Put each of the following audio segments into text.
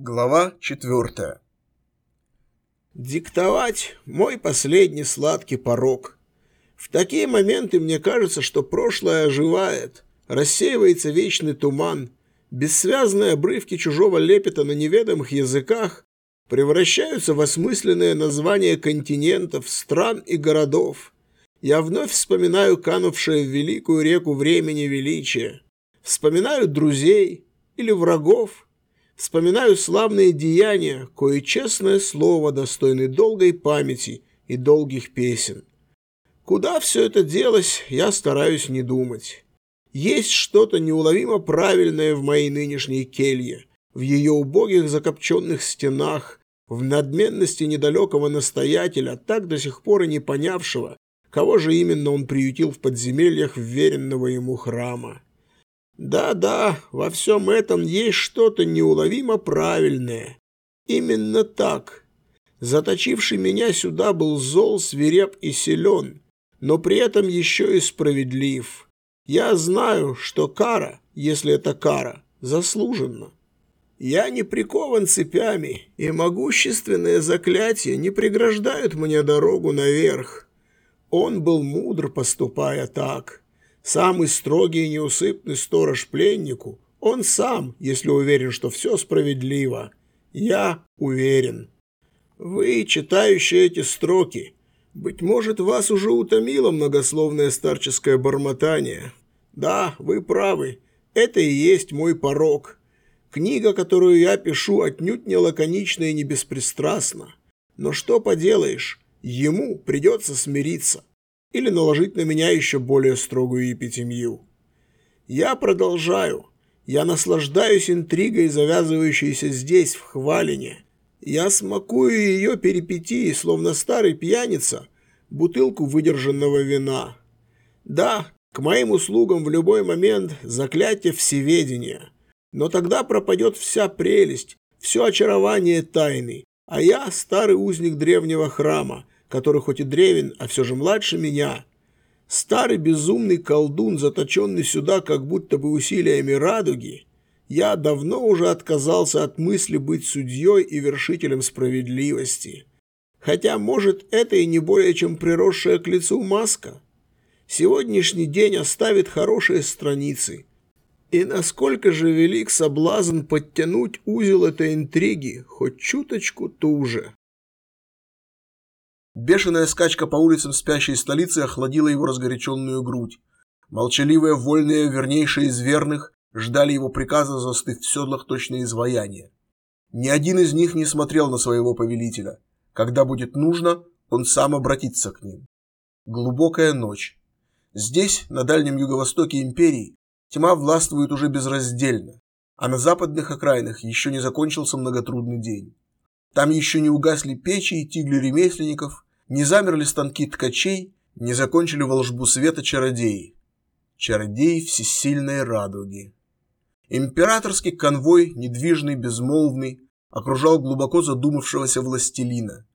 Глава четвертая. Диктовать – мой последний сладкий порог. В такие моменты мне кажется, что прошлое оживает, рассеивается вечный туман, бессвязные обрывки чужого лепета на неведомых языках превращаются в осмысленные названия континентов, стран и городов. Я вновь вспоминаю канувшее в великую реку времени величия. Вспоминаю друзей или врагов – Вспоминаю славные деяния, кое честное слово, достойны долгой памяти и долгих песен. Куда все это делось, я стараюсь не думать. Есть что-то неуловимо правильное в моей нынешней келье, в ее убогих закопченных стенах, в надменности недалекого настоятеля, так до сих пор и не понявшего, кого же именно он приютил в подземельях вверенного ему храма. Да-да, во всем этом есть что-то неуловимо правильное. Именно так. Заточивший меня сюда был зол, свиреп и силен, но при этом еще и справедлив. Я знаю, что кара, если это кара, заслужена. Я не прикован цепями, и могущественные заклятия не преграждают мне дорогу наверх. Он был мудр, поступая так. Самый строгий и неусыпный сторож пленнику, он сам, если уверен, что все справедливо. Я уверен. Вы, читающие эти строки, быть может, вас уже утомило многословное старческое бормотание. Да, вы правы, это и есть мой порог. Книга, которую я пишу, отнюдь не лаконична и не беспристрастна. Но что поделаешь, ему придется смириться или наложить на меня еще более строгую епитемию. Я продолжаю. Я наслаждаюсь интригой, завязывающейся здесь, в Хвалине. Я смакую ее перипетии, словно старый пьяница, бутылку выдержанного вина. Да, к моим услугам в любой момент заклятие всеведения. Но тогда пропадет вся прелесть, все очарование тайны, а я старый узник древнего храма, который хоть и древен, а все же младше меня. Старый безумный колдун, заточенный сюда как будто бы усилиями радуги, я давно уже отказался от мысли быть судьей и вершителем справедливости. Хотя, может, это и не более чем приросшая к лицу маска. Сегодняшний день оставит хорошие страницы. И насколько же велик соблазн подтянуть узел этой интриги, хоть чуточку туже. Бешеная скачка по улицам спящей столицы охладила его разгоряченную грудь. Молчаливые, вольные, вернейшие из верных, ждали его приказа, застыв в седлах точно изваяния. Ни один из них не смотрел на своего повелителя. Когда будет нужно, он сам обратится к ним. Глубокая ночь. Здесь, на дальнем юго-востоке империи, тьма властвует уже безраздельно, а на западных окраинах еще не закончился многотрудный день. Там еще не угасли печи и тигли ремесленников, не замерли станки ткачей, не закончили волшбу света чародеи. Чародеи всесильной радуги. Императорский конвой, недвижный, безмолвный, окружал глубоко задумавшегося властелина.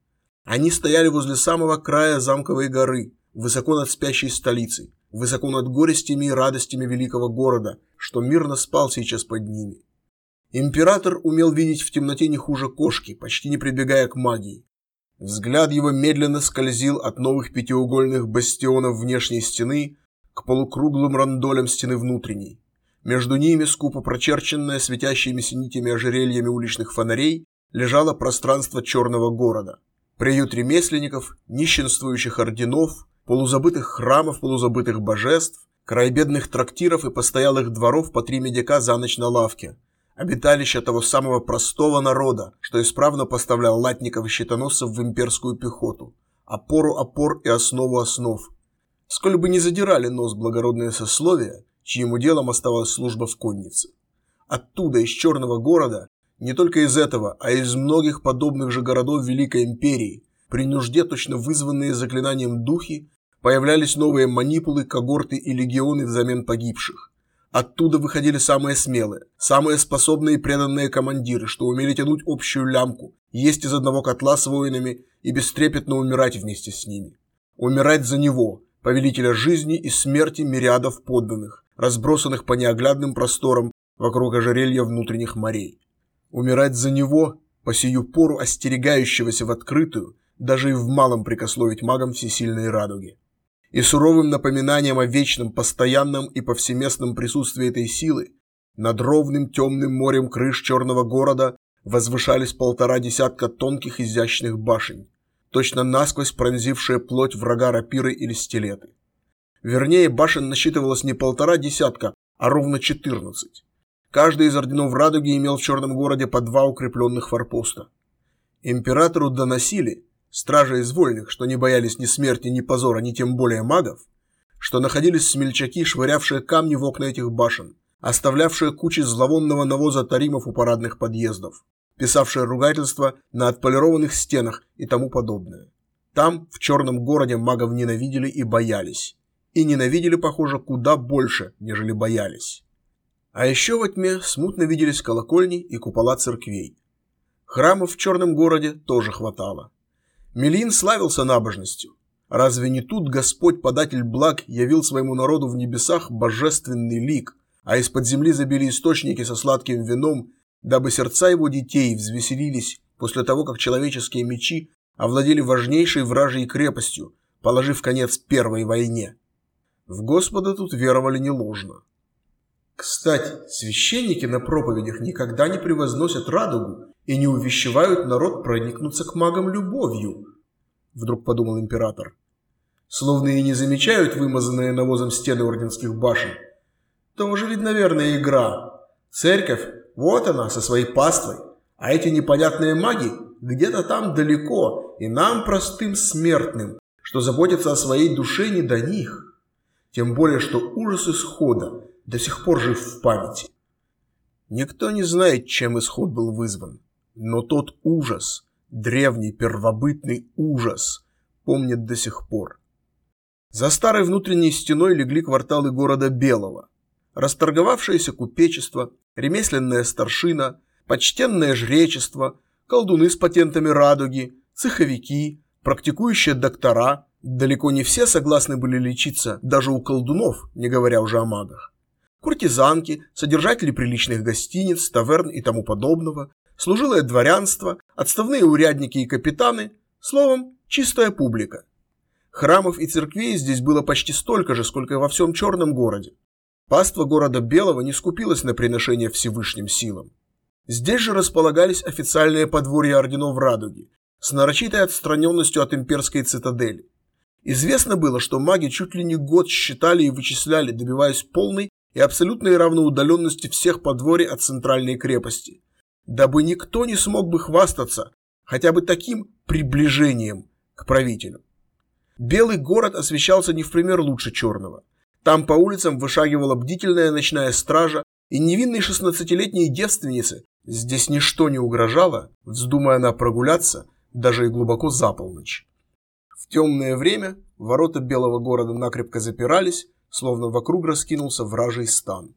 Они стояли возле самого края замковой горы, высоко над спящей столицей, высоко над горестями и радостями великого города, что мирно спал сейчас под ними. Император умел видеть в темноте не хуже кошки, почти не прибегая к магии. Взгляд его медленно скользил от новых пятиугольных бастионов внешней стены к полукруглым рандолям стены внутренней. Между ними, скупо прочерченное светящимися нитями ожерельями уличных фонарей, лежало пространство черного города. Приют ремесленников, нищенствующих орденов, полузабытых храмов, полузабытых божеств, край бедных трактиров и постоялых дворов по три медика за ночь на лавке – обиталище того самого простого народа, что исправно поставлял латников и щитоносцев в имперскую пехоту, опору опор и основу основ. Сколь бы не задирали нос благородные сословия, чьим делом оставалась служба в коннице. Оттуда, из черного города, не только из этого, а из многих подобных же городов Великой Империи, при нужде точно вызванные заклинанием духи, появлялись новые манипулы, когорты и легионы взамен погибших. Оттуда выходили самые смелые, самые способные и преданные командиры, что умели тянуть общую лямку, есть из одного котла с воинами и бестрепетно умирать вместе с ними. Умирать за него, повелителя жизни и смерти мириадов подданных, разбросанных по неоглядным просторам вокруг ожерелья внутренних морей. Умирать за него, по сию пору остерегающегося в открытую, даже и в малом прикословить магам всесильной радуги. И суровым напоминанием о вечном, постоянном и повсеместном присутствии этой силы над ровным темным морем крыш черного города возвышались полтора десятка тонких изящных башен, точно насквозь пронзившие плоть врага рапиры или стилеты. Вернее, башен насчитывалось не полтора десятка, а ровно четырнадцать. Каждый из орденов Радуги имел в Черном городе по два укрепленных форпоста. Императору доносили, стражи из вольных, что не боялись ни смерти, ни позора, ни тем более магов, что находились смельчаки, швырявшие камни в окна этих башен, оставлявшие кучи зловонного навоза таримов у парадных подъездов, писавшие ругательства на отполированных стенах и тому подобное. Там, в Черном городе, магов ненавидели и боялись. И ненавидели, похоже, куда больше, нежели боялись. А еще во тьме смутно виделись колокольни и купола церквей. Храмов в черном городе тоже хватало. Мелин славился набожностью. Разве не тут Господь, податель благ, явил своему народу в небесах божественный лик, а из-под земли забили источники со сладким вином, дабы сердца его детей взвеселились после того, как человеческие мечи овладели важнейшей вражьей крепостью, положив конец первой войне. В Господа тут веровали не ложно. Кстати, священники на проповедях никогда не превозносят радугу и не увещевают народ проникнуться к магам любовью, вдруг подумал император. Словно и не замечают вымазанные навозом стены орденских башен. Тоже ведь, наверное, игра. Церковь, вот она, со своей паствой. А эти непонятные маги где-то там далеко, и нам, простым смертным, что заботятся о своей душе не до них. Тем более, что ужас исхода до сих пор жив в памяти. Никто не знает, чем исход был вызван, но тот ужас, древний первобытный ужас, помнит до сих пор. За старой внутренней стеной легли кварталы города Белого. Расторговавшееся купечество, ремесленная старшина, почтенное жречество, колдуны с патентами радуги, цеховики, практикующие доктора. Далеко не все согласны были лечиться даже у колдунов, не говоря уже о магах куртизанки, содержатели приличных гостиниц, таверн и тому подобного, служилое дворянство, отставные урядники и капитаны, словом, чистая публика. Храмов и церквей здесь было почти столько же, сколько и во всем черном городе. Паства города Белого не скупилась на приношение Всевышним силам. Здесь же располагались официальные подворья орденов Радуги, с нарочитой отстраненностью от имперской цитадели. Известно было, что маги чуть ли не год считали и вычисляли, добиваясь полной и абсолютной равноудаленности всех подворий от центральной крепости, дабы никто не смог бы хвастаться хотя бы таким приближением к правителю. Белый город освещался не в пример лучше черного. Там по улицам вышагивала бдительная ночная стража, и невинной шестнадцатилетней девственнице здесь ничто не угрожало, вздумая она прогуляться даже и глубоко за полночь. В темное время ворота Белого города накрепко запирались, словно вокруг раскинулся вражий стан.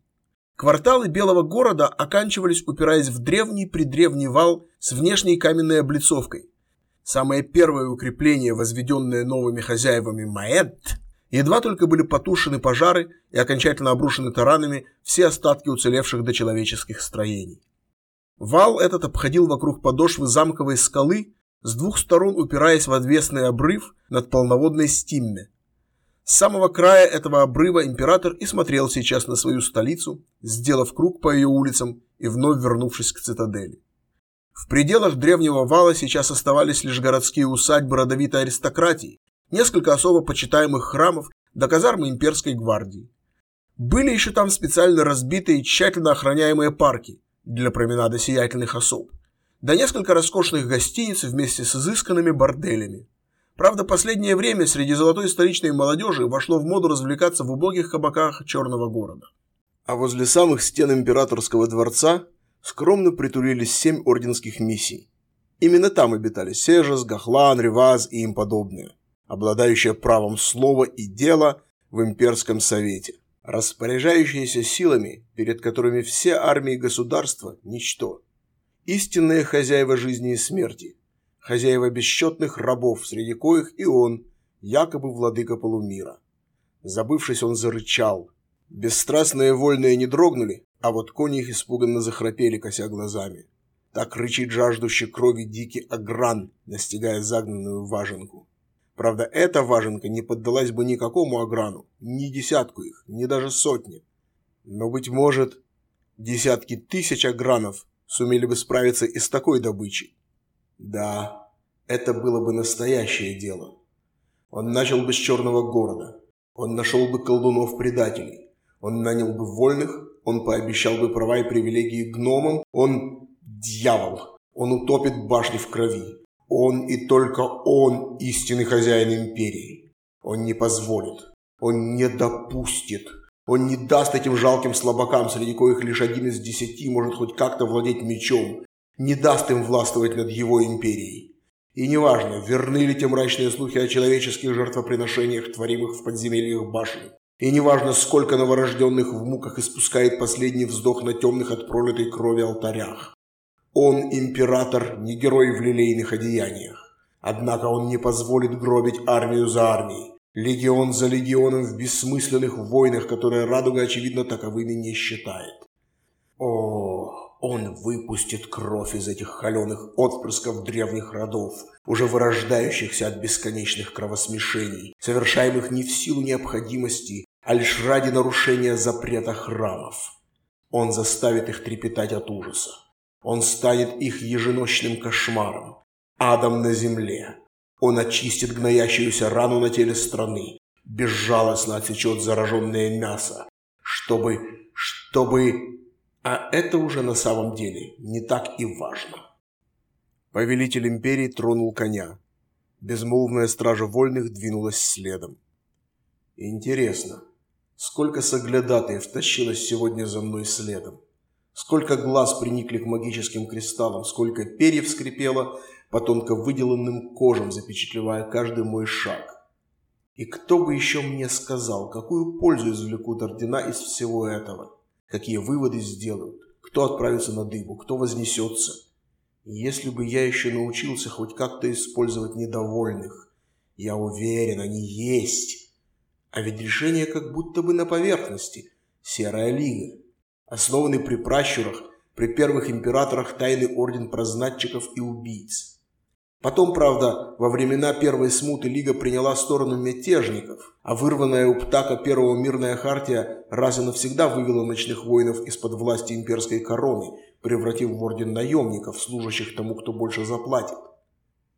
Кварталы Белого города оканчивались, упираясь в древний-предревний вал с внешней каменной облицовкой. Самое первое укрепление, возведенное новыми хозяевами Маэт, едва только были потушены пожары и окончательно обрушены таранами все остатки уцелевших дочеловеческих строений. Вал этот обходил вокруг подошвы замковой скалы, с двух сторон упираясь в отвесный обрыв над полноводной Стимме, с самого края этого обрыва император и смотрел сейчас на свою столицу, сделав круг по ее улицам и вновь вернувшись к цитадели. В пределах древнего вала сейчас оставались лишь городские усадьбы родовитой аристократии, несколько особо почитаемых храмов до казармы имперской гвардии. Были еще там специально разбитые и тщательно охраняемые парки для променада сиятельных особ, да несколько роскошных гостиниц вместе с изысканными борделями. Правда, последнее время среди золотой столичной молодежи вошло в моду развлекаться в убогих кабаках черного города. А возле самых стен императорского дворца скромно притулились семь орденских миссий. Именно там обитали Сежес, Гахлан, Реваз и им подобные, обладающие правом слова и дела в имперском совете, распоряжающиеся силами, перед которыми все армии государства – ничто. Истинные хозяева жизни и смерти – хозяева бесчетных рабов, среди коих и он, якобы владыка полумира. Забывшись, он зарычал. Бесстрастные вольные не дрогнули, а вот кони их испуганно захрапели, кося глазами. Так рычит жаждущий крови дикий агран, настигая загнанную важенку. Правда, эта важенка не поддалась бы никакому аграну, ни десятку их, ни даже сотни. Но, быть может, десятки тысяч агранов сумели бы справиться и с такой добычей. Да, это было бы настоящее дело. Он начал бы с черного города. Он нашел бы колдунов-предателей. Он нанял бы вольных, он пообещал бы права и привилегии гномам, он Дьявол! Он утопит башни в крови. Он и только он истинный хозяин империи. Он не позволит. Он не допустит. Он не даст этим жалким слабакам, среди коих лишь один из десяти может хоть как-то владеть мечом, не даст им властвовать над его империей. И неважно, верны ли те мрачные слухи о человеческих жертвоприношениях, творимых в подземельях башен. И неважно, сколько новорожденных в муках испускает последний вздох на темных от пролитой крови алтарях. Он император, не герой в лилейных одеяниях. Однако он не позволит гробить армию за армией, легион за легионом в бессмысленных войнах, которые Радуга, очевидно, таковыми не считает. О, он выпустит кровь из этих холеных отпрысков древних родов, уже вырождающихся от бесконечных кровосмешений, совершаемых не в силу необходимости, а лишь ради нарушения запрета храмов. Он заставит их трепетать от ужаса. Он станет их еженочным кошмаром, адом на земле. Он очистит гноящуюся рану на теле страны, безжалостно отсечет зараженное мясо, чтобы... чтобы... А это уже на самом деле не так и важно. Повелитель империи тронул коня. Безмолвная стража вольных двинулась следом. Интересно, сколько соглядатаев тащилось сегодня за мной следом? Сколько глаз приникли к магическим кристаллам, сколько перьев скрипело по тонко выделанным кожам, запечатлевая каждый мой шаг. И кто бы еще мне сказал, какую пользу извлекут ордена из всего этого? Какие выводы сделают? Кто отправится на дыбу? Кто вознесется? Если бы я еще научился хоть как-то использовать недовольных, я уверен, они есть. А ведь решение как будто бы на поверхности. Серая лига основанный при пращурах, при первых императорах тайный орден прознатчиков и убийц. Потом, правда, во времена Первой Смуты Лига приняла сторону мятежников, а вырванная у Птака Первого мирная хартия раз и навсегда вывела ночных воинов из-под власти имперской короны, превратив в орден наемников, служащих тому, кто больше заплатит.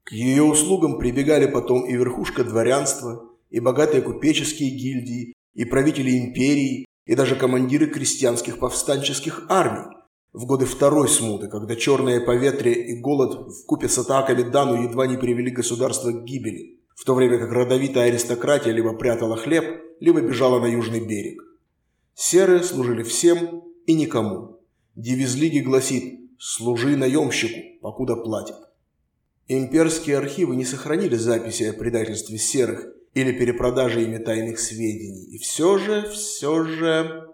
К ее услугам прибегали потом и верхушка дворянства, и богатые купеческие гильдии, и правители империи, и даже командиры крестьянских повстанческих армий. В годы Второй Смуты, когда черное поветрие и голод в купе с атаками Дану едва не привели государство к гибели, в то время как родовитая аристократия либо прятала хлеб, либо бежала на южный берег. Серые служили всем и никому. Девиз Лиги гласит «Служи наемщику, покуда платят». Имперские архивы не сохранили записи о предательстве серых или перепродаже ими тайных сведений. И все же, все же...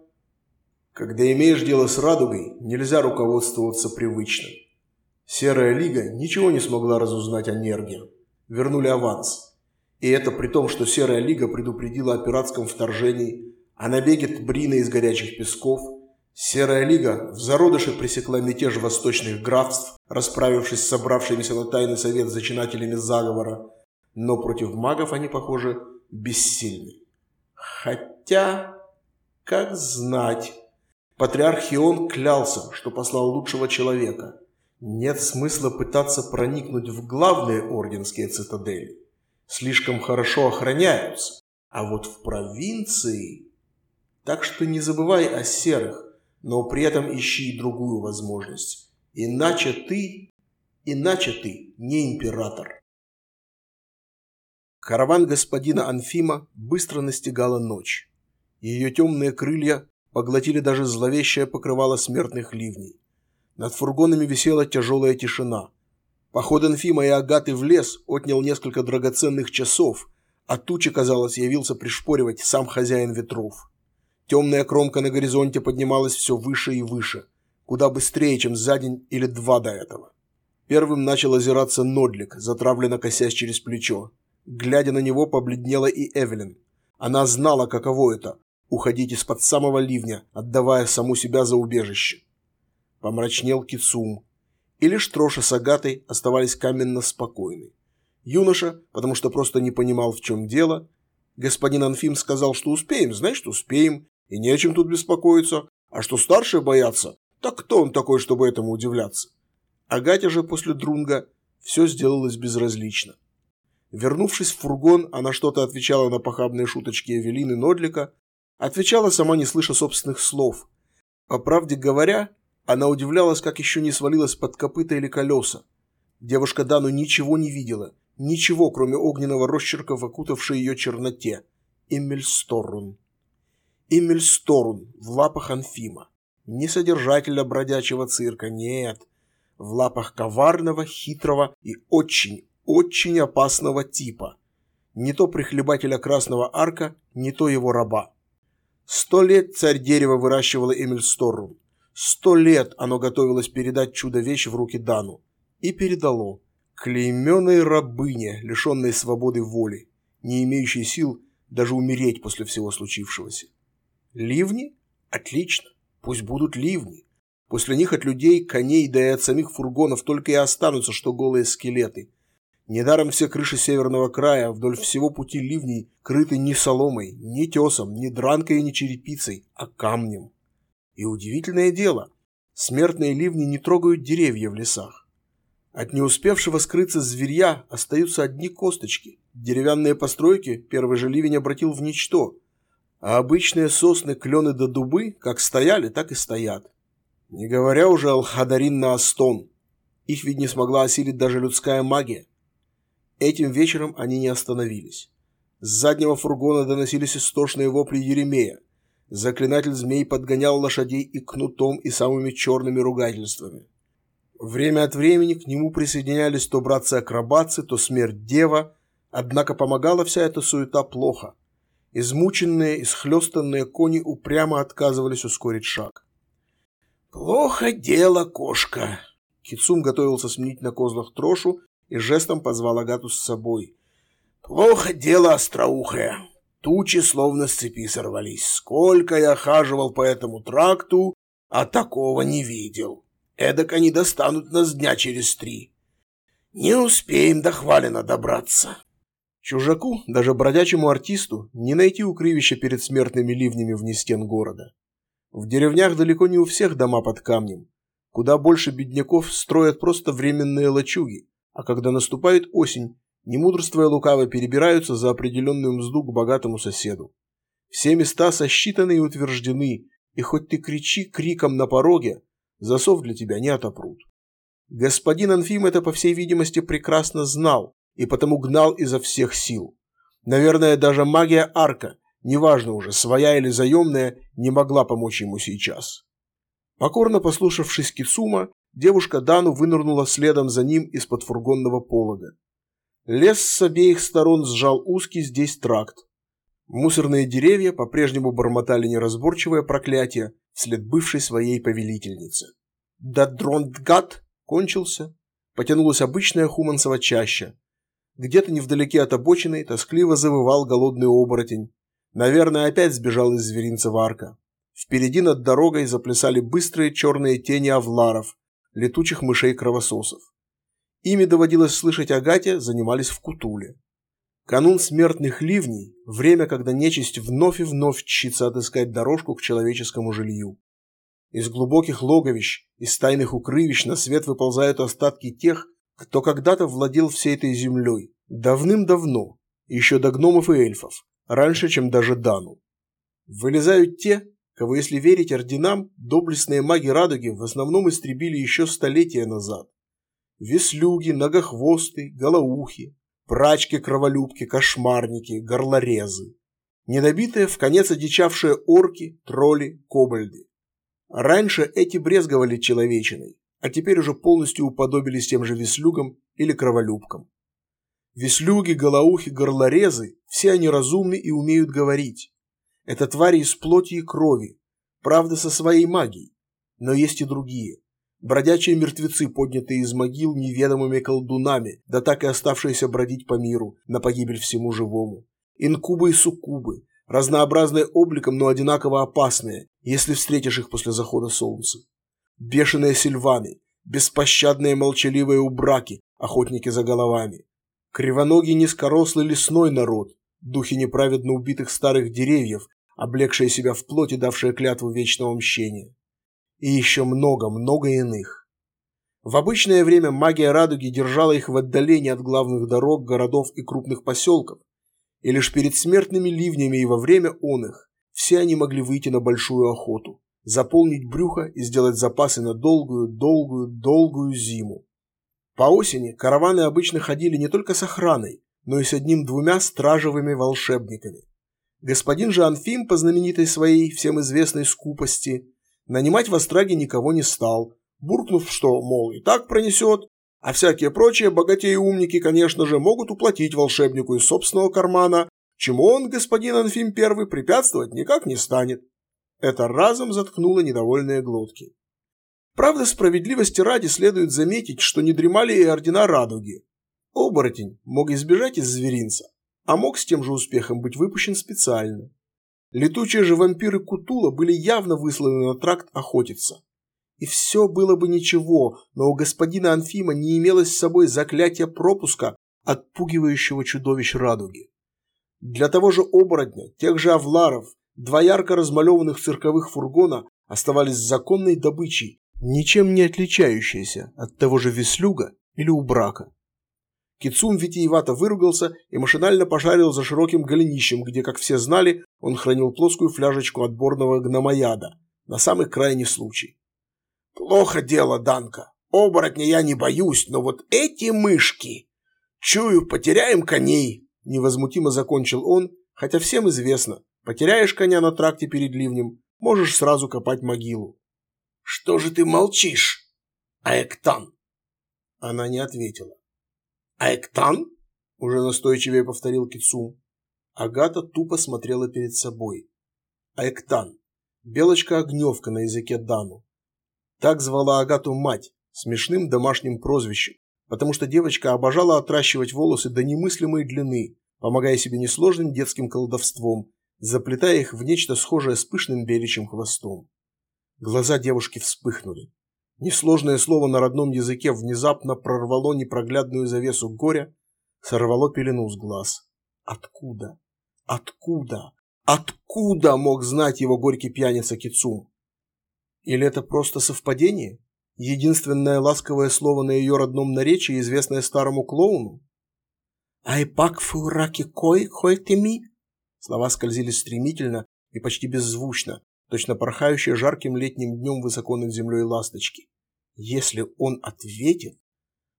Когда имеешь дело с радугой, нельзя руководствоваться привычным. Серая Лига ничего не смогла разузнать о Нерге. Вернули аванс. И это при том, что Серая Лига предупредила о пиратском вторжении, о набеге Брина из горячих песков. Серая Лига в зародыше пресекла мятеж восточных графств, расправившись с собравшимися на тайный совет зачинателями заговора, но против магов они, похоже, бессильны. Хотя, как знать, патриарх Хион клялся, что послал лучшего человека. Нет смысла пытаться проникнуть в главные орденские цитадели. Слишком хорошо охраняются. А вот в провинции... Так что не забывай о серых, но при этом ищи другую возможность. Иначе ты... Иначе ты не император. Караван господина Анфима быстро настигала ночь. Ее темные крылья поглотили даже зловещее покрывало смертных ливней. Над фургонами висела тяжелая тишина. Поход Анфима и Агаты в лес отнял несколько драгоценных часов, а тучи, казалось, явился пришпоривать сам хозяин ветров. Темная кромка на горизонте поднималась все выше и выше, куда быстрее, чем за день или два до этого. Первым начал озираться Нодлик, затравленно косясь через плечо. Глядя на него, побледнела и Эвелин. Она знала, каково это – уходить из-под самого ливня, отдавая саму себя за убежище. Помрачнел Кицум. И лишь Троша с Агатой оставались каменно спокойны. Юноша, потому что просто не понимал, в чем дело, господин Анфим сказал, что успеем, значит успеем, и не о чем тут беспокоиться, а что старшие боятся, так кто он такой, чтобы этому удивляться? Агате же после Друнга все сделалось безразлично. Вернувшись в фургон, она что-то отвечала на похабные шуточки Эвелины Нодлика, отвечала сама не слыша собственных слов. По правде говоря, она удивлялась, как еще не свалилась под копыта или колеса. Девушка Дану ничего не видела, ничего, кроме огненного росчерка в окутавшей ее черноте. Иммельсторун. Иммельсторун в лапах Анфима. Не содержателя бродячего цирка, нет. В лапах коварного, хитрого и очень, очень опасного типа. Не то прихлебателя Красного Арка, не то его раба. Сто лет царь дерева выращивала Эмиль Сторрум. Сто лет оно готовилось передать чудо-вещь в руки Дану. И передало. Клейменной рабыне, лишенной свободы воли, не имеющей сил даже умереть после всего случившегося. Ливни? Отлично. Пусть будут ливни. После них от людей, коней, да и от самих фургонов только и останутся, что голые скелеты. Недаром все крыши северного края вдоль всего пути ливней крыты не соломой, не тесом, не дранкой и не черепицей, а камнем. И удивительное дело, смертные ливни не трогают деревья в лесах. От не успевшего скрыться зверья остаются одни косточки. Деревянные постройки первый же ливень обратил в ничто, а обычные сосны, клены да дубы как стояли, так и стоят. Не говоря уже Алхадарин на Астон. Их ведь не смогла осилить даже людская магия. Этим вечером они не остановились. С заднего фургона доносились истошные вопли Еремея. Заклинатель змей подгонял лошадей и кнутом, и самыми черными ругательствами. Время от времени к нему присоединялись то братцы-акробатцы, то смерть-дева, однако помогала вся эта суета плохо. Измученные, исхлестанные кони упрямо отказывались ускорить шаг. «Плохо дело, кошка!» Кицум готовился сменить на козлах трошу и жестом позвал Агату с собой. «Плохо дело, остроухая. Тучи словно с цепи сорвались. Сколько я хаживал по этому тракту, а такого не видел. Эдак они достанут нас дня через три. Не успеем до Хвалина добраться». Чужаку, даже бродячему артисту, не найти укрывища перед смертными ливнями вне стен города. В деревнях далеко не у всех дома под камнем. Куда больше бедняков строят просто временные лачуги, а когда наступает осень, немудрствуя лукаво перебираются за определенную мзду к богатому соседу. Все места сосчитаны и утверждены, и хоть ты кричи криком на пороге, засов для тебя не отопрут. Господин Анфим это, по всей видимости, прекрасно знал и потому гнал изо всех сил. Наверное, даже магия арка, неважно уже, своя или заемная, не могла помочь ему сейчас. Покорно послушавшись Кицума, Девушка Дану вынырнула следом за ним из-под фургонного полога. Лес с обеих сторон сжал узкий здесь тракт. Мусорные деревья по-прежнему бормотали неразборчивое проклятие вслед бывшей своей повелительнице. Да дрондгат кончился. Потянулась обычная хумансова чаща. Где-то невдалеке от обочины тоскливо завывал голодный оборотень. Наверное, опять сбежал из зверинца Варка. Впереди над дорогой заплясали быстрые черные тени авларов, летучих мышей-кровососов. Ими доводилось слышать Агате, занимались в Кутуле. Канун смертных ливней – время, когда нечисть вновь и вновь чится отыскать дорожку к человеческому жилью. Из глубоких логовищ, из тайных укрывищ на свет выползают остатки тех, кто когда-то владел всей этой землей, давным-давно, еще до гномов и эльфов, раньше, чем даже Дану. Вылезают те, кого, если верить орденам, доблестные маги радуги в основном истребили еще столетия назад. Веслюги, многохвосты, голоухи, прачки-кроволюбки, кошмарники, горлорезы. Недобитые, в конец одичавшие орки, тролли, кобальды. Раньше эти брезговали человечиной, а теперь уже полностью уподобились тем же веслюгам или кроволюбкам. Веслюги, голоухи, горлорезы – все они разумны и умеют говорить. Это твари из плоти и крови, правда со своей магией. Но есть и другие. Бродячие мертвецы, поднятые из могил неведомыми колдунами, да так и оставшиеся бродить по миру, на погибель всему живому. Инкубы и суккубы, разнообразные обликом, но одинаково опасные, если встретишь их после захода солнца. Бешеные сильваны, беспощадные молчаливые убраки, охотники за головами, кривоногий низкорослый лесной народ, духи неправедно убитых старых деревьев, облегшие себя в плоть и давшие клятву вечного мщения. И еще много-много иных. В обычное время магия радуги держала их в отдалении от главных дорог, городов и крупных поселков, и лишь перед смертными ливнями и во время он их все они могли выйти на большую охоту, заполнить брюхо и сделать запасы на долгую, долгую, долгую зиму. По осени караваны обычно ходили не только с охраной, но и с одним-двумя стражевыми волшебниками. Господин же Анфим, по знаменитой своей всем известной скупости, нанимать в Остраге никого не стал, буркнув, что, мол, и так пронесет, а всякие прочие богатеи умники, конечно же, могут уплатить волшебнику из собственного кармана, чему он, господин Анфим I, препятствовать никак не станет. Это разом заткнуло недовольные глотки. Правда, справедливости ради следует заметить, что не дремали и ордена радуги. Оборотень мог избежать из зверинца, а мог с тем же успехом быть выпущен специально. Летучие же вампиры Кутула были явно высланы на тракт охотиться. И все было бы ничего, но у господина Анфима не имелось с собой заклятия пропуска, отпугивающего чудовищ радуги. Для того же оборотня, тех же авларов, два ярко размалеванных цирковых фургона оставались законной добычей, ничем не отличающейся от того же веслюга или убрака. Кицум витиевато выругался и машинально пошарил за широким голенищем, где, как все знали, он хранил плоскую фляжечку отборного гномояда, на самый крайний случай. «Плохо дело, Данка. Оборотня я не боюсь, но вот эти мышки... Чую, потеряем коней, Невозмутимо закончил он, хотя всем известно, потеряешь коня на тракте перед ливнем, можешь сразу копать могилу. «Что же ты молчишь, Аэктан?» Она не ответила. «Аэктан?» – уже настойчивее повторил Кицу. Агата тупо смотрела перед собой. Аэктан. Белочка-огневка на языке Дану. Так звала Агату мать, смешным домашним прозвищем, потому что девочка обожала отращивать волосы до немыслимой длины, помогая себе несложным детским колдовством, заплетая их в нечто схожее с пышным беличьим хвостом. Глаза девушки вспыхнули. Несложное слово на родном языке внезапно прорвало непроглядную завесу горя, сорвало пелену с глаз. Откуда? Откуда? Откуда мог знать его горький пьяница Кицум? Или это просто совпадение? Единственное ласковое слово на ее родном наречии, известное старому клоуну. «Айпак фураки кой хой теми?» Слова скользили стремительно и почти беззвучно, точно порхающие жарким летним днем высоко над землей ласточки. Если он ответит...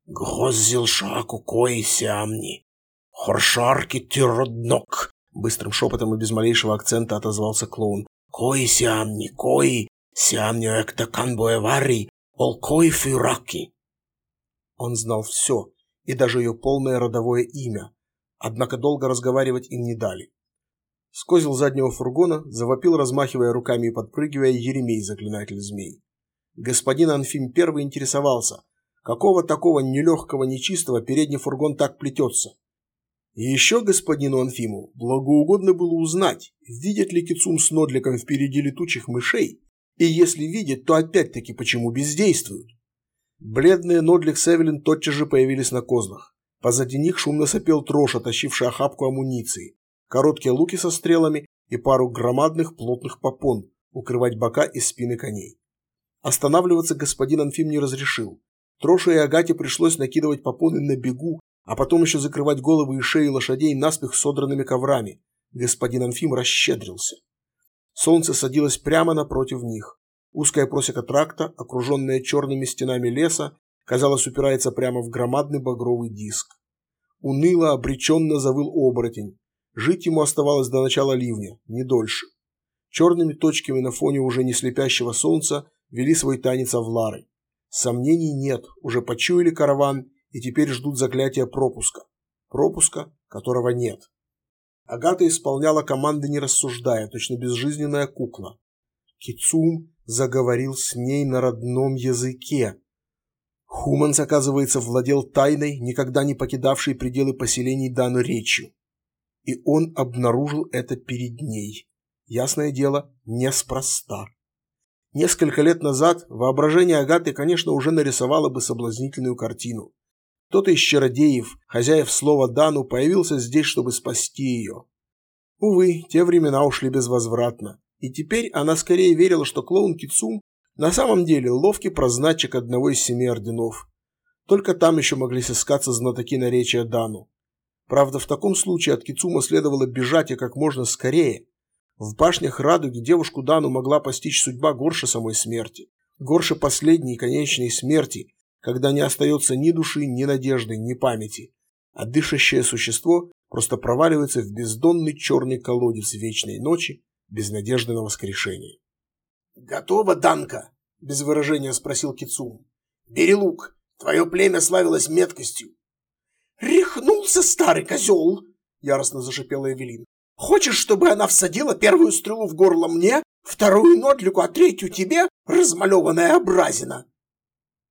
«Гроззил шаку кой сямни, хоршарки тироднок!» Быстрым шепотом и без малейшего акцента отозвался клоун. «Кой сямни, кой сямни эктакан боевари, Олкоев и Раки. Он знал все, и даже ее полное родовое имя, однако долго разговаривать им не дали. С козел заднего фургона завопил, размахивая руками и подпрыгивая, Еремей, заклинатель змей. Господин Анфим первый интересовался, какого такого нелегкого, нечистого передний фургон так плетется. Еще господину Анфиму благоугодно было узнать, видит ли Кицум с Нодликом впереди летучих мышей, и если видят, то опять-таки почему бездействуют? Бледные Нодлик с Эвелин тотчас же появились на козлах. Позади них шумно сопел Троша, тащивший охапку амуниции, короткие луки со стрелами и пару громадных плотных попон, укрывать бока и спины коней. Останавливаться господин Анфим не разрешил. Троше и Агате пришлось накидывать попоны на бегу, а потом еще закрывать головы и шеи лошадей наспех содранными коврами. Господин Анфим расщедрился. Солнце садилось прямо напротив них. Узкая просека тракта, окруженная черными стенами леса, казалось, упирается прямо в громадный багровый диск. Уныло, обреченно завыл оборотень. Жить ему оставалось до начала ливня, не дольше. Черными точками на фоне уже не слепящего солнца вели свой танец Авлары. Сомнений нет, уже почуяли караван и теперь ждут заклятия пропуска. Пропуска, которого нет. Агата исполняла команды не рассуждая, точно безжизненная кукла. Кицум заговорил с ней на родном языке. Хуманс, оказывается, владел тайной, никогда не покидавшей пределы поселений Дану речью. И он обнаружил это перед ней. Ясное дело, неспроста. Несколько лет назад воображение Агаты, конечно, уже нарисовало бы соблазнительную картину. Кто-то из чародеев, хозяев слова Дану, появился здесь, чтобы спасти ее. Увы, те времена ушли безвозвратно, и теперь она скорее верила, что клоун Кицум на самом деле ловкий прозначик одного из семи орденов. Только там еще могли сыскаться знатоки наречия Дану. Правда, в таком случае от Кицума следовало бежать и как можно скорее, в башнях Радуги девушку Дану могла постичь судьба горше самой смерти. Горше последней конечной смерти, когда не остается ни души, ни надежды, ни памяти, а дышащее существо просто проваливается в бездонный черный колодец вечной ночи без надежды на воскрешение. «Готово, Данка?» – без выражения спросил Кицум. «Бери лук, твое племя славилось меткостью». «Рехнулся старый козел!» – яростно зашипела Эвелин. Хочешь, чтобы она всадила первую стрелу в горло мне, вторую Нодлику, а третью тебе, размалеванная образина?»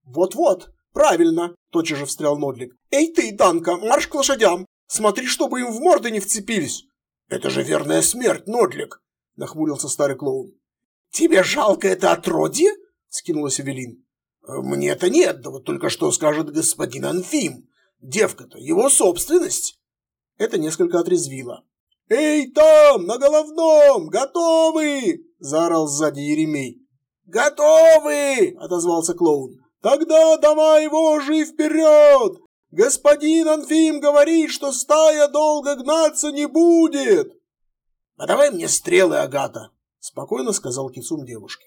«Вот-вот, правильно», — тотчас же встрял Нодлик. «Эй ты, Данка, марш к лошадям! Смотри, чтобы им в морды не вцепились!» «Это же верная смерть, Нодлик!» — нахмурился старый клоун. «Тебе жалко это отродье?» — скинулась Эвелин. «Мне-то нет, да вот только что скажет господин Анфим. Девка-то его собственность!» Это несколько отрезвило. «Эй, там, на головном! Готовы!» – заорал сзади Еремей. «Готовы!» – отозвался клоун. «Тогда давай вожжи вперед! Господин Анфим говорит, что стая долго гнаться не будет!» «А давай мне стрелы, Агата!» – спокойно сказал Кицум девушке.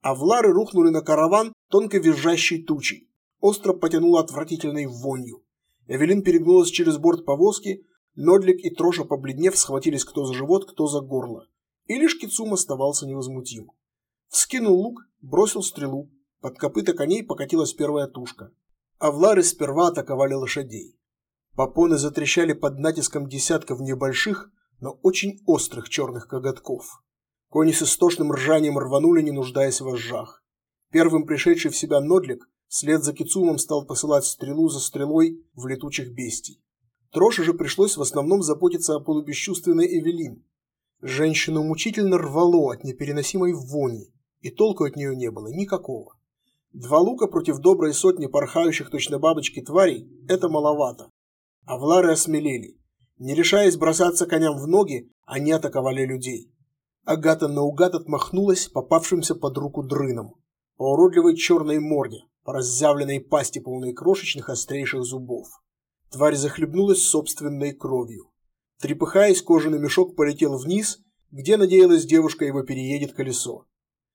Авлары рухнули на караван тонко визжащей тучей. Остро потянуло отвратительной вонью. Эвелин перегнулась через борт повозки, Нодлик и Троша, побледнев, схватились кто за живот, кто за горло. И лишь Кицум оставался невозмутим. Вскинул лук, бросил стрелу. Под копыта коней покатилась первая тушка. Авлары сперва атаковали лошадей. Попоны затрещали под натиском десятков небольших, но очень острых черных коготков. Кони с истошным ржанием рванули, не нуждаясь в вожжах. Первым пришедший в себя Нодлик вслед за Кицумом стал посылать стрелу за стрелой в летучих бестий. Троше же пришлось в основном заботиться о полубесчувственной Эвелин. Женщину мучительно рвало от непереносимой вони, и толку от нее не было никакого. Два лука против доброй сотни порхающих точно бабочки тварей – это маловато. А влары осмелели. Не решаясь бросаться коням в ноги, они атаковали людей. Агата наугад отмахнулась попавшимся под руку дрыном. По уродливой черной морде, разъявленной пасти полной крошечных острейших зубов. Тварь захлебнулась собственной кровью. Трепыхаясь, кожаный мешок полетел вниз, где, надеялась девушка, его переедет колесо.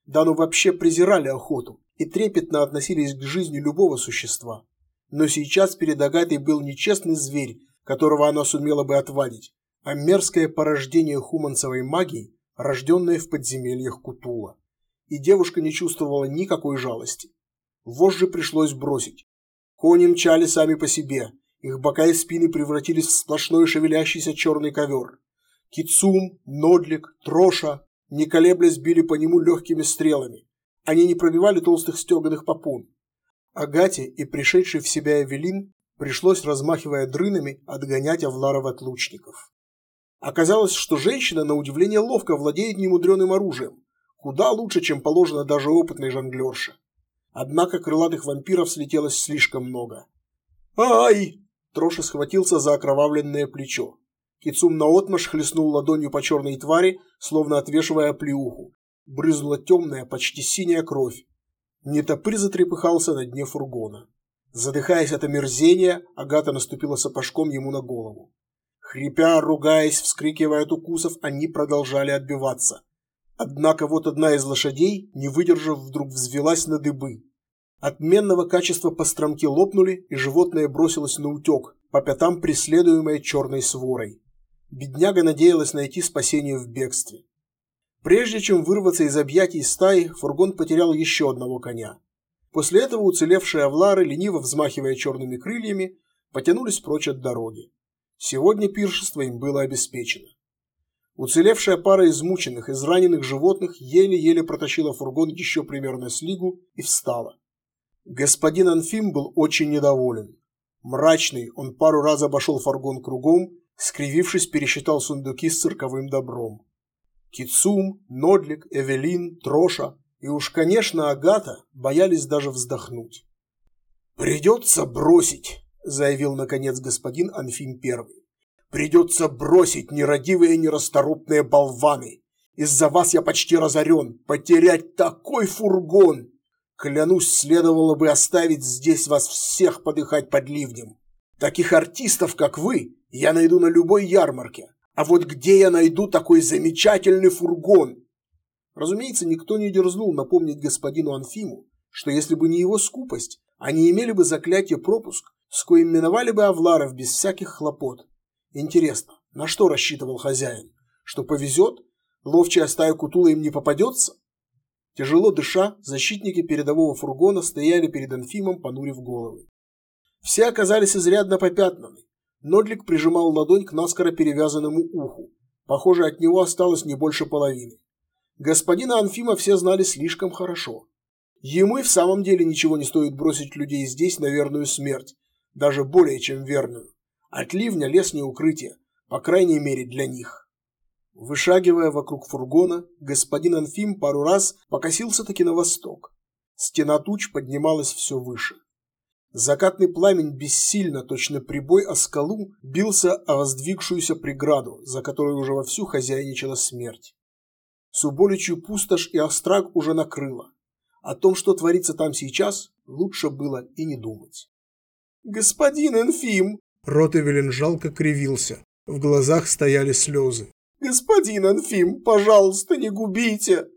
Дану вообще презирали охоту и трепетно относились к жизни любого существа. Но сейчас перед Агатой был нечестный зверь, которого она сумела бы отвадить, а мерзкое порождение хуманцевой магии, рожденное в подземельях Кутула. И девушка не чувствовала никакой жалости. Вожжи пришлось бросить. Кони мчали сами по себе, их бока и спины превратились в сплошной шевелящийся черный ковер. Кицум, Нодлик, Троша, не колеблясь, били по нему легкими стрелами. Они не пробивали толстых стеганых попон. Агате и пришедшей в себя Эвелин пришлось, размахивая дрынами, отгонять Авларов от лучников. Оказалось, что женщина, на удивление, ловко владеет немудреным оружием. Куда лучше, чем положено даже опытной жонглерше. Однако крылатых вампиров слетелось слишком много. «Ай!» Троша схватился за окровавленное плечо. Кицум наотмашь хлестнул ладонью по черной твари, словно отвешивая плюху. Брызнула темная, почти синяя кровь. Нетопырь затрепыхался на дне фургона. Задыхаясь от омерзения, Агата наступила сапожком ему на голову. Хрипя, ругаясь, вскрикивая от укусов, они продолжали отбиваться. Однако вот одна из лошадей, не выдержав, вдруг взвелась на дыбы. Отменного качества постромки лопнули, и животное бросилось на утек, по пятам преследуемое черной сворой. Бедняга надеялась найти спасение в бегстве. Прежде чем вырваться из объятий стаи, фургон потерял еще одного коня. После этого уцелевшие авлары, лениво взмахивая черными крыльями, потянулись прочь от дороги. Сегодня пиршество им было обеспечено. Уцелевшая пара измученных, израненных животных еле-еле протащила фургон еще примерно с лигу и встала. Господин Анфим был очень недоволен. Мрачный, он пару раз обошел фургон кругом, скривившись, пересчитал сундуки с цирковым добром. Кицум, Нодлик, Эвелин, Троша И уж, конечно, Агата боялись даже вздохнуть. «Придется бросить», — заявил, наконец, господин Анфим Первый. «Придется бросить, нерадивые нерасторопные болваны. Из-за вас я почти разорен. Потерять такой фургон! Клянусь, следовало бы оставить здесь вас всех подыхать под ливнем. Таких артистов, как вы, я найду на любой ярмарке. А вот где я найду такой замечательный фургон? Разумеется, никто не дерзнул напомнить господину Анфиму, что если бы не его скупость, они имели бы заклятие пропуск, с коим миновали бы Авларов без всяких хлопот. Интересно, на что рассчитывал хозяин? Что повезет? Ловчая стая Кутула им не попадется? Тяжело дыша, защитники передового фургона стояли перед Анфимом, понурив головы. Все оказались изрядно попятнаны. Нодлик прижимал ладонь к наскоро перевязанному уху. Похоже, от него осталось не больше половины. Господина Анфима все знали слишком хорошо. Ему и в самом деле ничего не стоит бросить людей здесь на верную смерть, даже более чем верную. От ливня лес не укрытие, по крайней мере для них. Вышагивая вокруг фургона, господин Анфим пару раз покосился таки на восток. Стена туч поднималась все выше. Закатный пламень бессильно, точно прибой о скалу, бился о воздвигшуюся преграду, за которой уже вовсю хозяйничала смерть. Суболичью пустошь и остраг уже накрыло. О том, что творится там сейчас, лучше было и не думать. «Господин Энфим!» Ротевелин жалко кривился. В глазах стояли слезы. «Господин Энфим, пожалуйста, не губите!»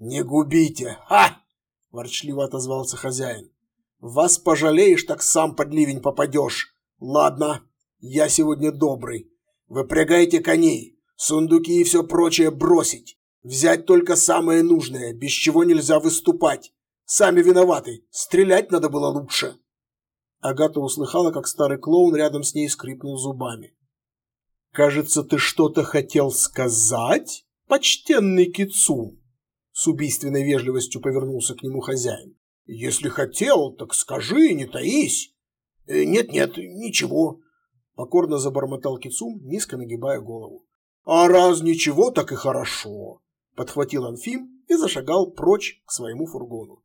«Не губите! Ха!» – ворчливо отозвался хозяин. «Вас пожалеешь, так сам под ливень попадешь. Ладно, я сегодня добрый. Выпрягайте коней, сундуки и все прочее бросить. Взять только самое нужное, без чего нельзя выступать. Сами виноваты, стрелять надо было лучше. Агата услыхала, как старый клоун рядом с ней скрипнул зубами. «Кажется, ты что-то хотел сказать, почтенный Кицу?» С убийственной вежливостью повернулся к нему хозяин. «Если хотел, так скажи, не таись». «Э, «Нет-нет, ничего», — покорно забормотал Кицум, низко нагибая голову. «А раз ничего, так и хорошо подхватил Анфим и зашагал прочь к своему фургону.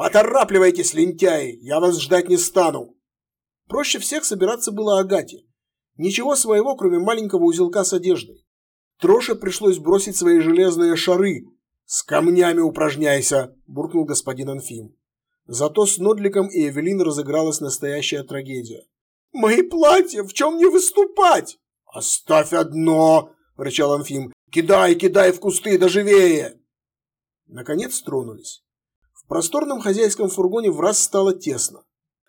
«Поторапливайтесь, лентяи! Я вас ждать не стану!» Проще всех собираться было Агате. Ничего своего, кроме маленького узелка с одеждой. Троше пришлось бросить свои железные шары. «С камнями упражняйся!» – буркнул господин Анфим. Зато с Нодликом и Эвелин разыгралась настоящая трагедия. «Мои платья! В чем мне выступать?» «Оставь одно!» – рычал Анфим. Кидай, кидай в кусты, да живее!» Наконец тронулись. Просторном хозяйском фургоне в раз стало тесно.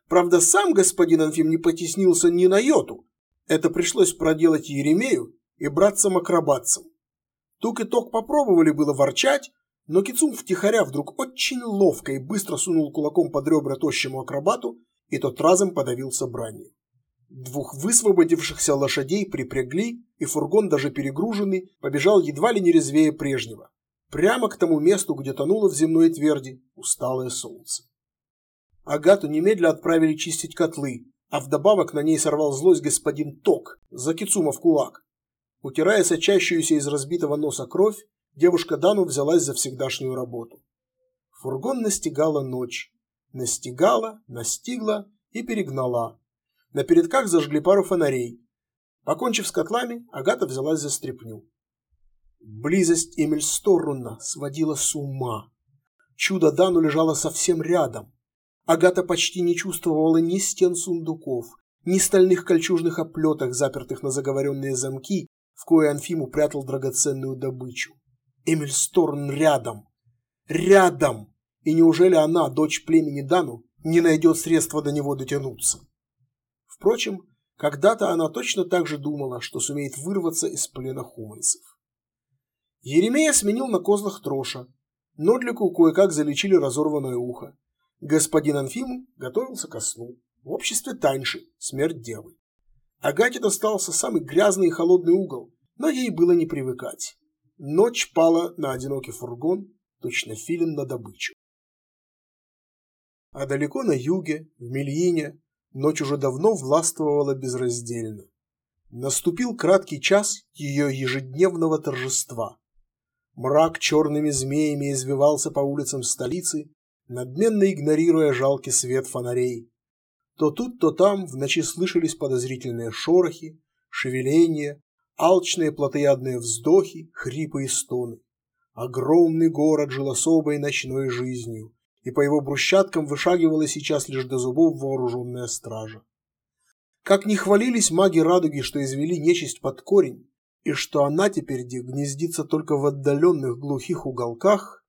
Правда, сам господин Анфим не потеснился ни на йоту. Это пришлось проделать Еремею и братцам-акробатцам. Тук и Ток попробовали было ворчать, но Кицум втихаря вдруг очень ловко и быстро сунул кулаком под ребра тощему акробату, и тот разом подавился бранью. Двух высвободившихся лошадей припрягли, и фургон, даже перегруженный, побежал едва ли не резвее прежнего. Прямо к тому месту, где тонуло в земной тверди усталое солнце. Агату немедля отправили чистить котлы, а вдобавок на ней сорвал злость господин Ток, за Кицума в кулак. Утирая сочащуюся из разбитого носа кровь, девушка Дану взялась за всегдашнюю работу. Фургон настигала ночь. Настигала, настигла и перегнала на передках зажгли пару фонарей. Покончив с котлами, Агата взялась за стряпню. Близость Эмильсторуна сводила с ума. Чудо Дану лежало совсем рядом. Агата почти не чувствовала ни стен сундуков, ни стальных кольчужных оплетах, запертых на заговоренные замки, в кое Анфим упрятал драгоценную добычу. Эмильсторн рядом. Рядом! И неужели она, дочь племени Дану, не найдет средства до него дотянуться? Впрочем, когда-то она точно так же думала, что сумеет вырваться из плена хуманцев. Еремея сменил на козлах троша. Нодлику кое-как залечили разорванное ухо. Господин Анфим готовился ко сну. В обществе Таньши, смерть девы. Агате достался самый грязный и холодный угол, но ей было не привыкать. Ночь пала на одинокий фургон, точно филин на добычу. А далеко на юге, в Мельине, Ночь уже давно властвовала безраздельно. Наступил краткий час ее ежедневного торжества. Мрак черными змеями извивался по улицам столицы, надменно игнорируя жалкий свет фонарей. То тут, то там в ночи слышались подозрительные шорохи, шевеления, алчные плотоядные вздохи, хрипы и стоны. Огромный город жил особой ночной жизнью, и по его брусчаткам вышагивала сейчас лишь до зубов вооруженная стража. Как не хвалились маги радуги, что извели нечисть под корень, и что она теперь гнездится только в отдаленных глухих уголках,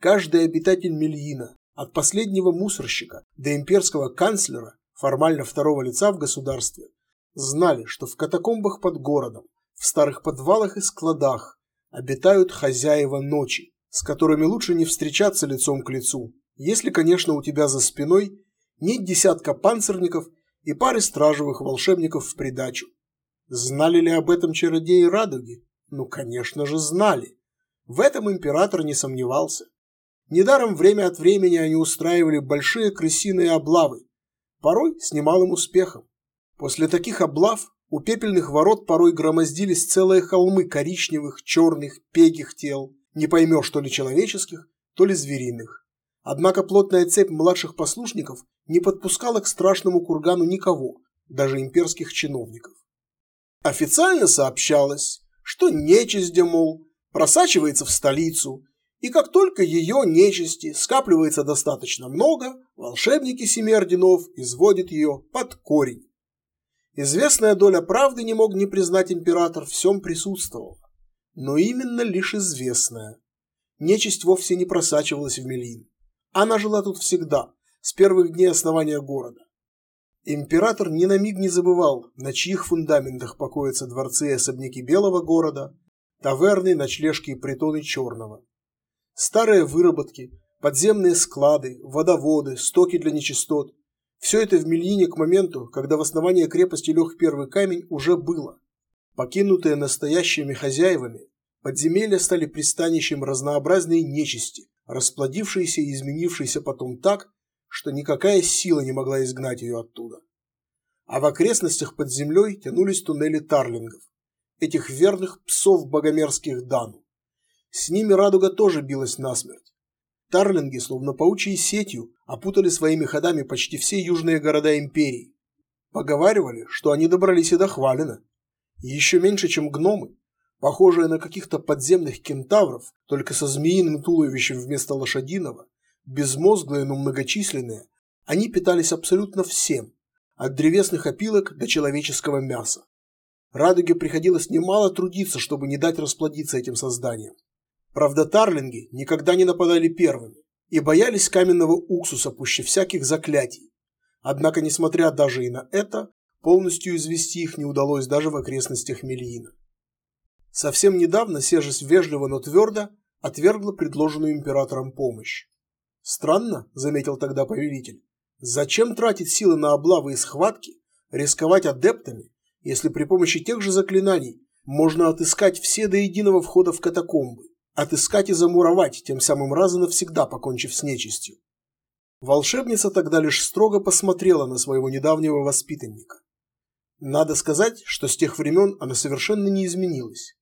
каждый обитатель Мельина, от последнего мусорщика до имперского канцлера, формально второго лица в государстве, знали, что в катакомбах под городом, в старых подвалах и складах обитают хозяева ночи, с которыми лучше не встречаться лицом к лицу, если, конечно, у тебя за спиной нет десятка панцирников и пары стражевых волшебников в придачу. Знали ли об этом чародеи радуги? Ну, конечно же, знали. В этом император не сомневался. Недаром время от времени они устраивали большие крысиные облавы, порой с немалым успехом. После таких облав у пепельных ворот порой громоздились целые холмы коричневых, черных, пегих тел, не поймешь то ли человеческих, то ли звериных. Однако плотная цепь младших послушников не подпускала к страшному кургану никого, даже имперских чиновников. Официально сообщалось, что нечисть, мол, просачивается в столицу, и как только ее нечисти скапливается достаточно много, волшебники семи орденов изводят ее под корень. Известная доля правды не мог не признать император, всем присутствовала. Но именно лишь известная. Нечисть вовсе не просачивалась в Мелин. Она жила тут всегда, с первых дней основания города. Император ни на миг не забывал, на чьих фундаментах покоятся дворцы и особняки Белого города, таверны, ночлежки и притоны Черного. Старые выработки, подземные склады, водоводы, стоки для нечистот – все это в Мельине к моменту, когда в основание крепости лег первый камень, уже было. Покинутые настоящими хозяевами, подземелья стали пристанищем разнообразной нечисти, расплодившейся и изменившейся потом так, что никакая сила не могла изгнать ее оттуда. А в окрестностях под землей тянулись туннели тарлингов, этих верных псов богомерзких Дану. С ними радуга тоже билась насмерть. Тарлинги, словно паучьей сетью, опутали своими ходами почти все южные города империи. Поговаривали, что они добрались и до Хвалина. Еще меньше, чем гномы, похожие на каких-то подземных кентавров, только со змеиным туловищем вместо лошадиного, безмозглые, но многочисленные, они питались абсолютно всем, от древесных опилок до человеческого мяса. Радуге приходилось немало трудиться, чтобы не дать расплодиться этим созданиям. Правда, тарлинги никогда не нападали первыми и боялись каменного уксуса пуще всяких заклятий. Однако, несмотря даже и на это, полностью извести их не удалось даже в окрестностях Мельина. Совсем недавно Сежес вежливо, но твердо отвергла предложенную императором помощь. Странно, заметил тогда повелитель. Зачем тратить силы на облавы и схватки, рисковать адептами, если при помощи тех же заклинаний можно отыскать все до единого входа в катакомбы, отыскать и замуровать, тем самым раз и навсегда покончив с нечистью. Волшебница тогда лишь строго посмотрела на своего недавнего воспитанника. Надо сказать, что с тех времен она совершенно не изменилась.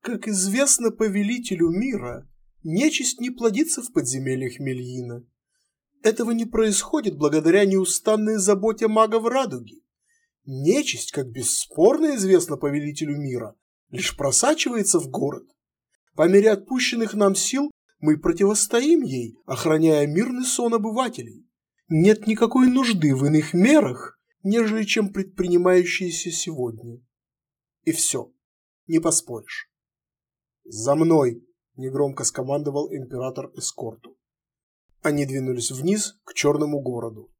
Как известно повелителю мира, Нечисть не плодится в подземельях Мельина. Этого не происходит благодаря неустанной заботе магов радуги. Нечисть, как бесспорно известно повелителю мира, лишь просачивается в город. По мере отпущенных нам сил мы противостоим ей, охраняя мирный сон обывателей. Нет никакой нужды в иных мерах, нежели чем предпринимающиеся сегодня. И все, не поспоришь. За мной! Негромко скомандовал император эскорту. Они двинулись вниз к черному городу.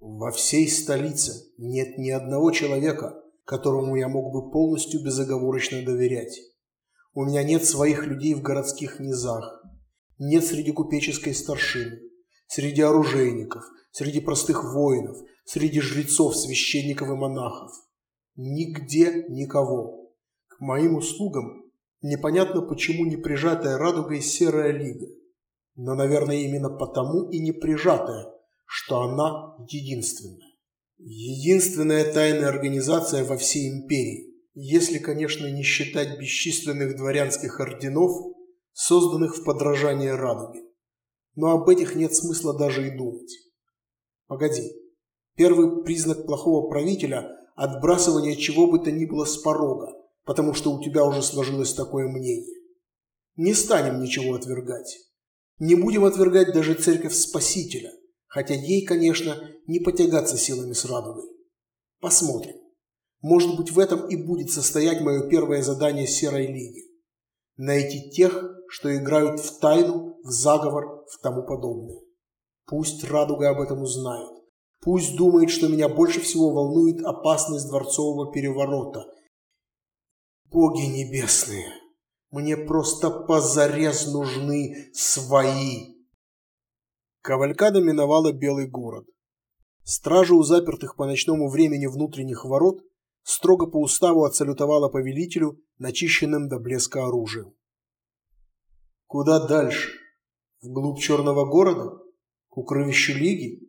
Во всей столице нет ни одного человека, которому я мог бы полностью безоговорочно доверять. У меня нет своих людей в городских низах, нет среди купеческой старшины, среди оружейников, среди простых воинов, среди жрецов, священников и монахов. Нигде никого. К моим услугам Непонятно, почему не прижатая радугой серая лига. Но, наверное, именно потому и не прижатая, что она единственная. Единственная тайная организация во всей империи. Если, конечно, не считать бесчисленных дворянских орденов, созданных в подражание радуге. Но об этих нет смысла даже и думать. Погоди. Первый признак плохого правителя – отбрасывание чего бы то ни было с порога, потому что у тебя уже сложилось такое мнение. Не станем ничего отвергать. Не будем отвергать даже церковь Спасителя, хотя ей, конечно, не потягаться силами с радугой. Посмотрим. Может быть, в этом и будет состоять мое первое задание Серой Лиги. Найти тех, что играют в тайну, в заговор, в тому подобное. Пусть Радуга об этом узнает. Пусть думает, что меня больше всего волнует опасность дворцового переворота. Боги небесные, мне просто позарез нужны свои. Кавалькада миновала Белый город. Стража у запертых по ночному времени внутренних ворот строго по уставу отсалютовала повелителю начищенным до блеска оружием. Куда дальше? Вглубь черного города? К укрывищу Лиги?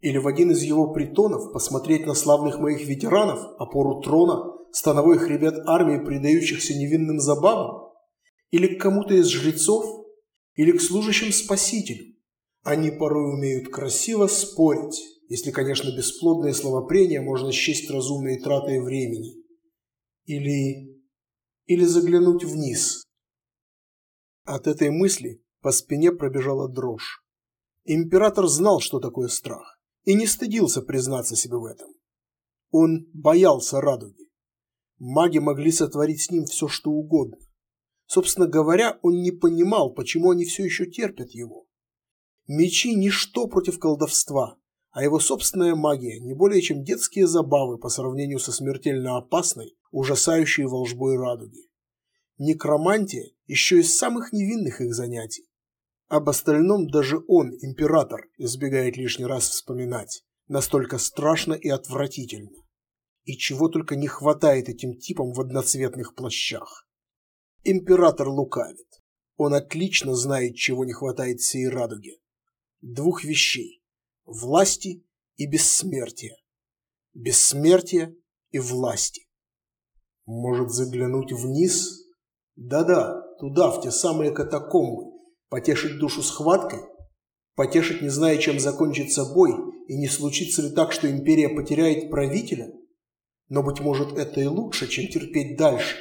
Или в один из его притонов посмотреть на славных моих ветеранов, опору трона, становой хребет армии, предающихся невинным забавам? Или к кому-то из жрецов? Или к служащим спасителю? Они порой умеют красиво спорить, если, конечно, бесплодное словопрение можно счесть разумной тратой времени. Или... или заглянуть вниз. От этой мысли по спине пробежала дрожь. Император знал, что такое страх, и не стыдился признаться себе в этом. Он боялся радуги. Маги могли сотворить с ним все, что угодно. Собственно говоря, он не понимал, почему они все еще терпят его. Мечи – ничто против колдовства, а его собственная магия не более чем детские забавы по сравнению со смертельно опасной, ужасающей волжбой радуги. Некромантия еще из самых невинных их занятий. Об остальном даже он, император, избегает лишний раз вспоминать. Настолько страшно и отвратительно. И чего только не хватает этим типам в одноцветных плащах. Император лукавит. Он отлично знает, чего не хватает всей радуге. Двух вещей власти и бессмертия. Бессмертия и власти. Может заглянуть вниз? Да-да, туда, в те самые катакомбы, потешить душу схваткой? Потешить, не зная, чем закончится бой, и не случится ли так, что империя потеряет правителя? Но, быть может, это и лучше, чем терпеть дальше.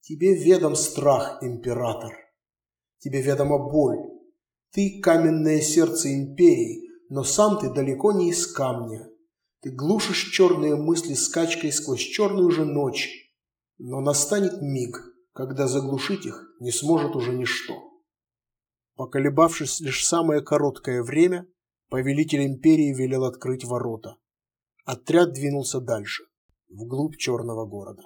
Тебе ведом страх, император. Тебе ведома боль. Ты каменное сердце империи, но сам ты далеко не из камня. Ты глушишь черные мысли скачкой сквозь черную же ночь. Но настанет миг, когда заглушить их не сможет уже ничто. Поколебавшись лишь самое короткое время, повелитель империи велел открыть ворота. Отряд двинулся дальше, вглубь черного города.